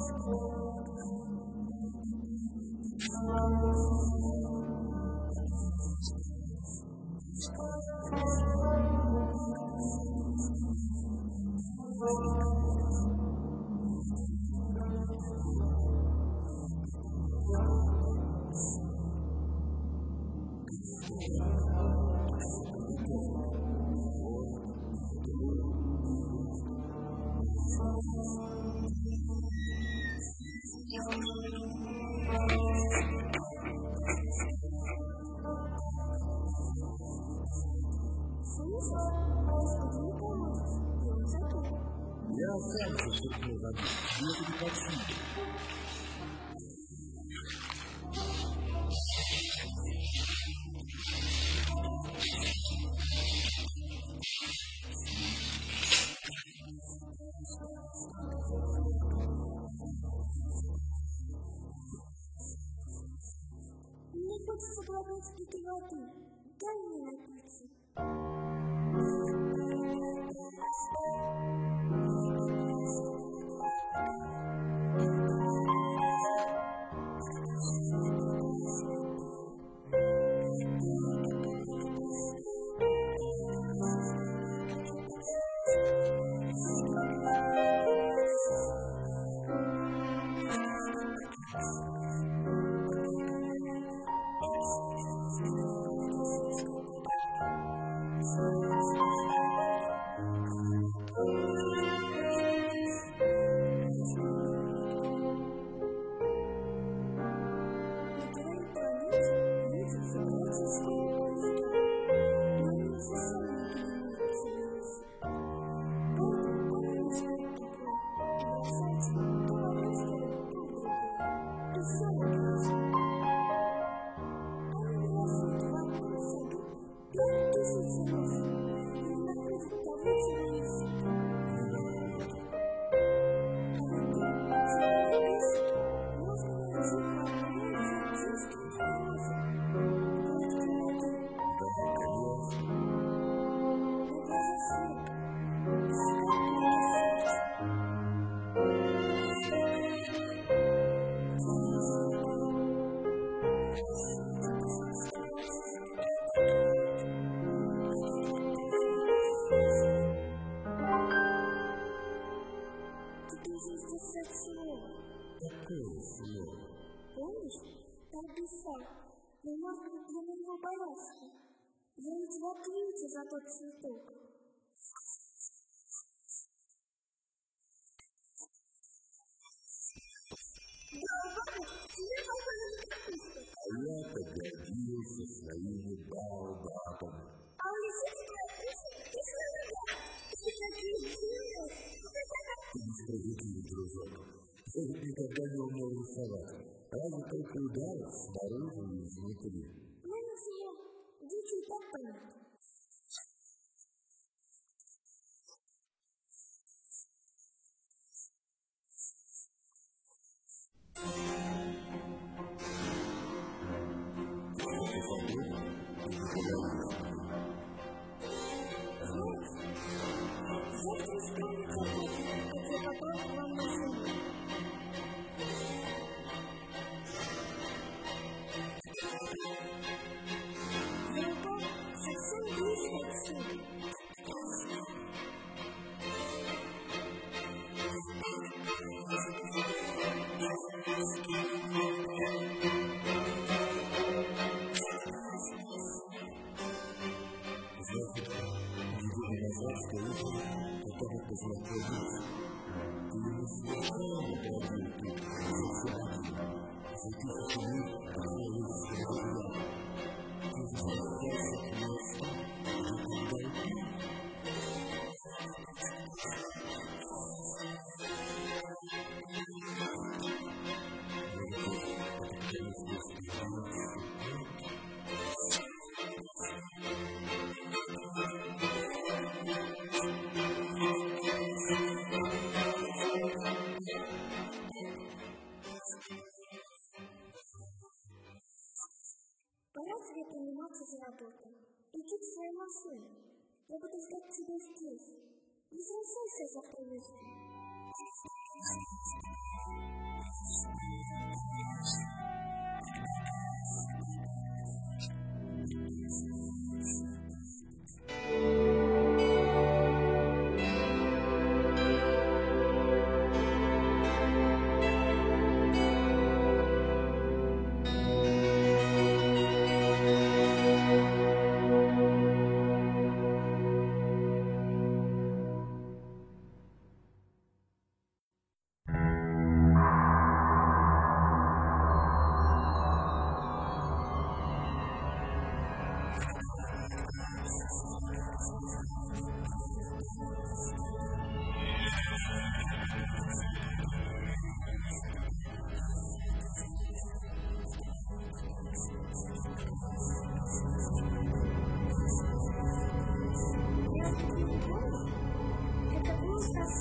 Thank you. consenso que meus amigos. E eu pedi Jesus. великий дружок. Это никогда не умел рисовать. Разве только удары снаружи и изнутри. Мы назовем дикий попыт. the. You the the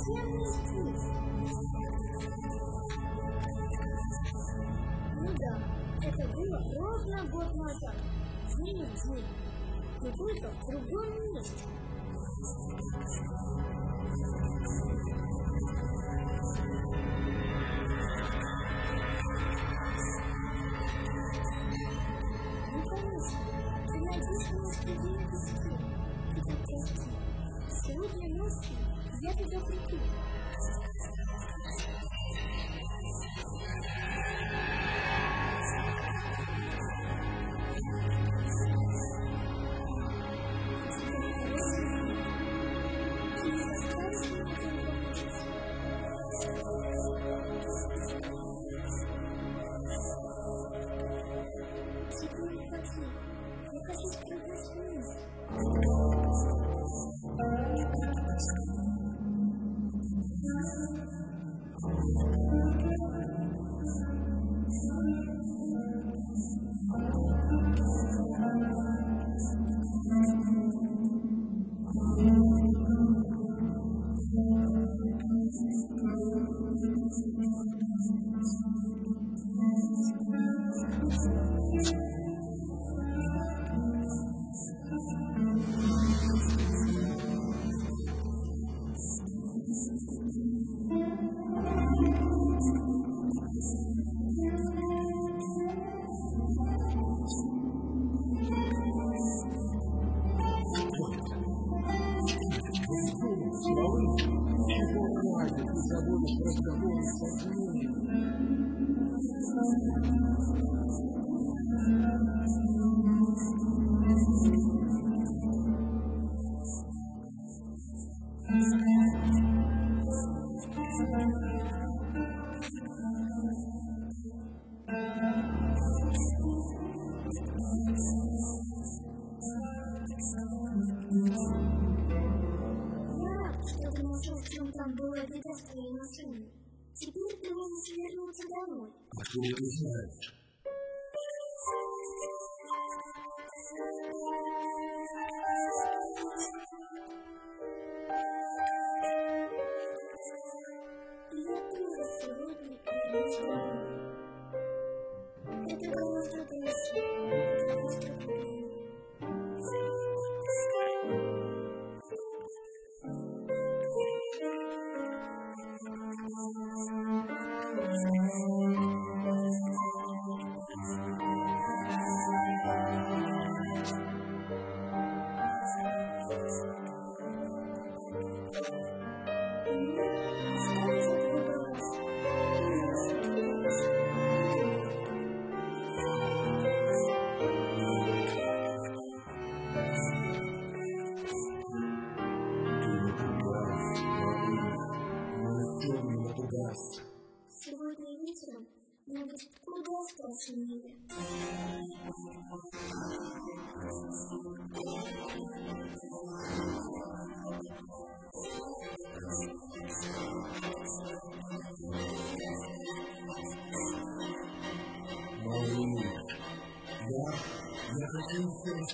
Наверное. Ну да, это было ровно год назад. День в день. Но только в другом месте. Ну, конечно, ты найдешь немножко денег быстрее. Ты так прости. Сегодня ночью This is a.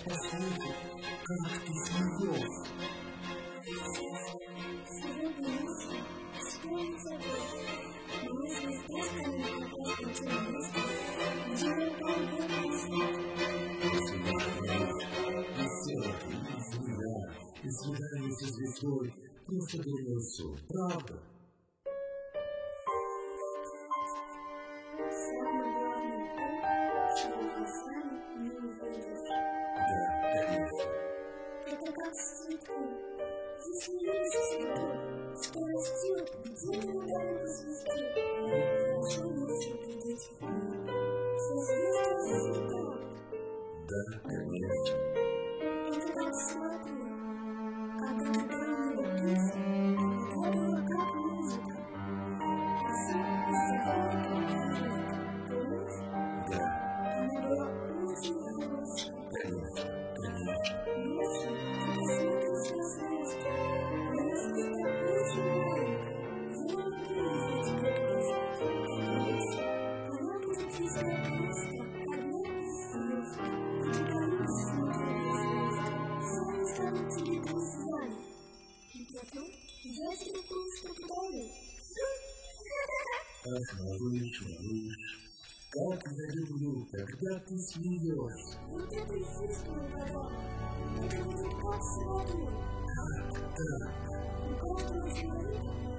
Посмотри, как ты смеешь. Извиняемся звездой, просто берем все, правда? You. gratis milhões. Você precisa do meu trabalho. Eu também não posso ser o outro. Caraca. Eu gosto de você.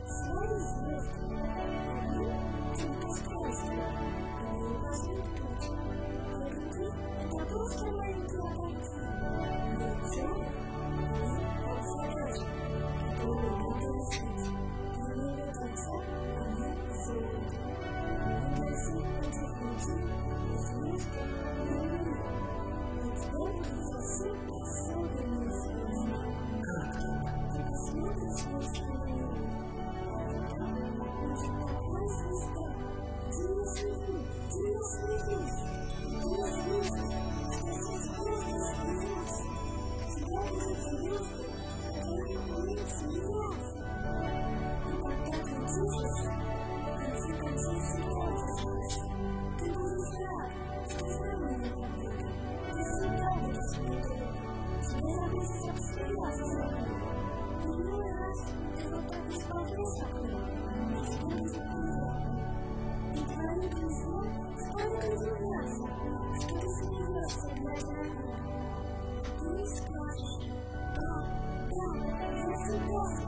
Só os meus. Eu não posso conhecer. Eu Thank you.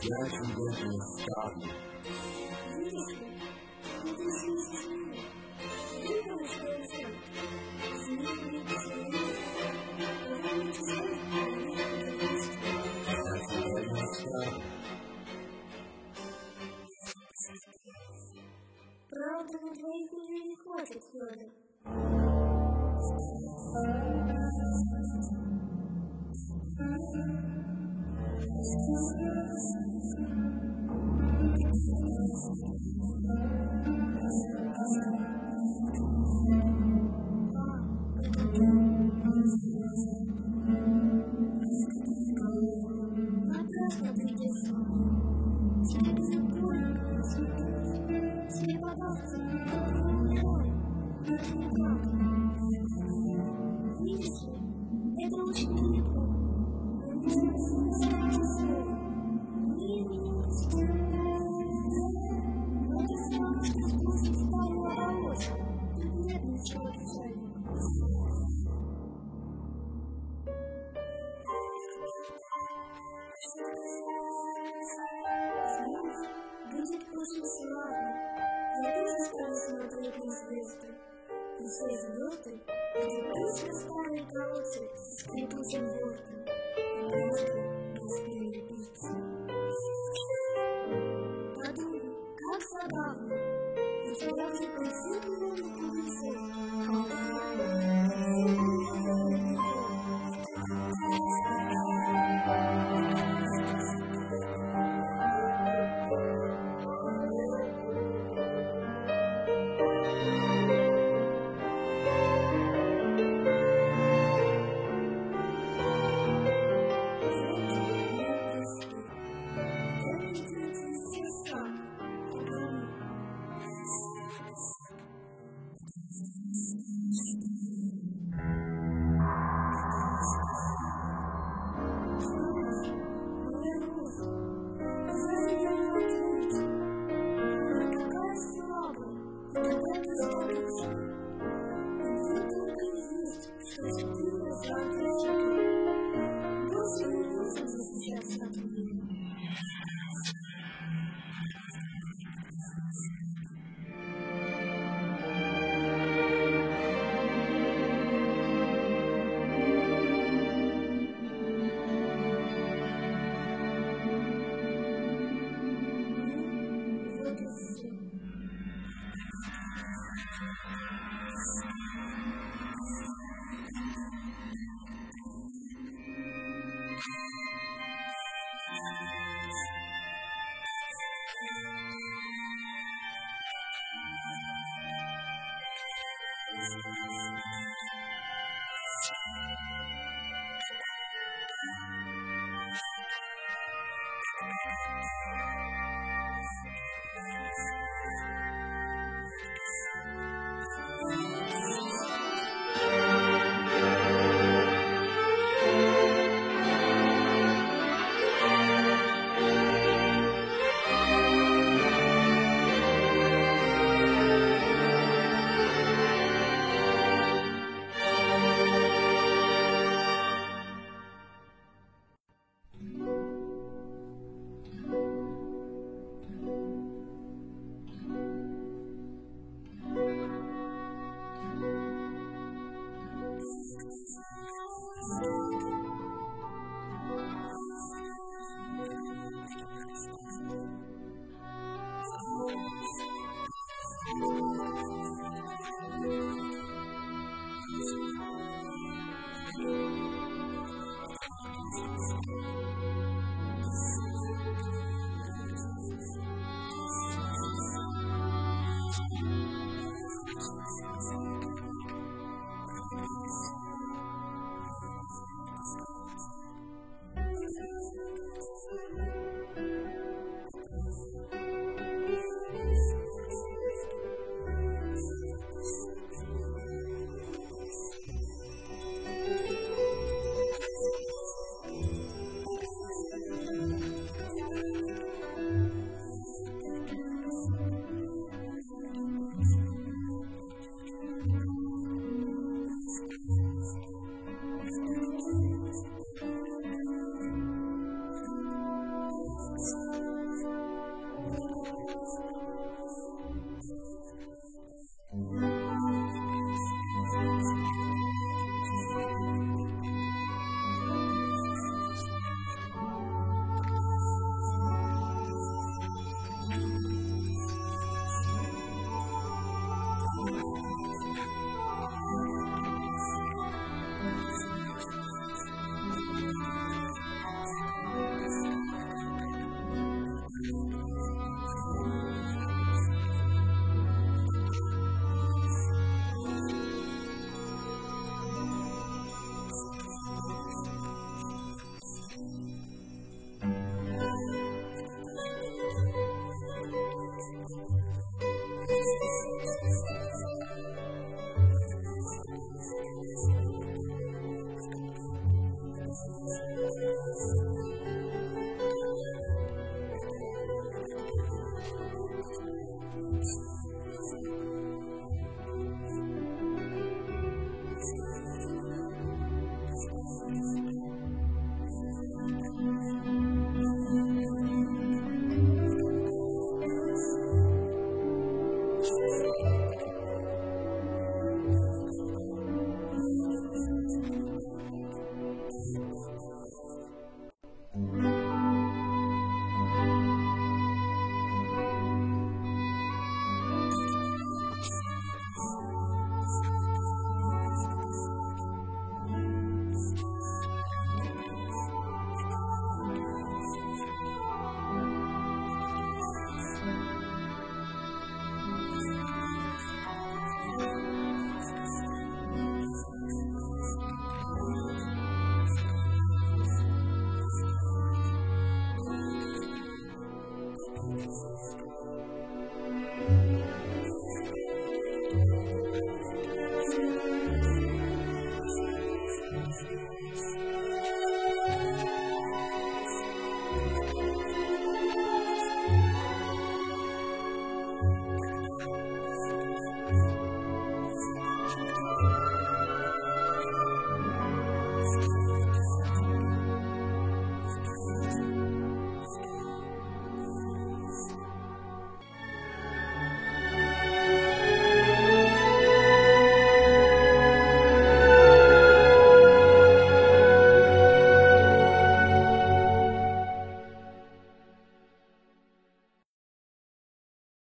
Jackson Jenkins Scotland. страшно смотреть на звезды. И все звезды — это точно старый колодцы со скрипучим бортом. И каждый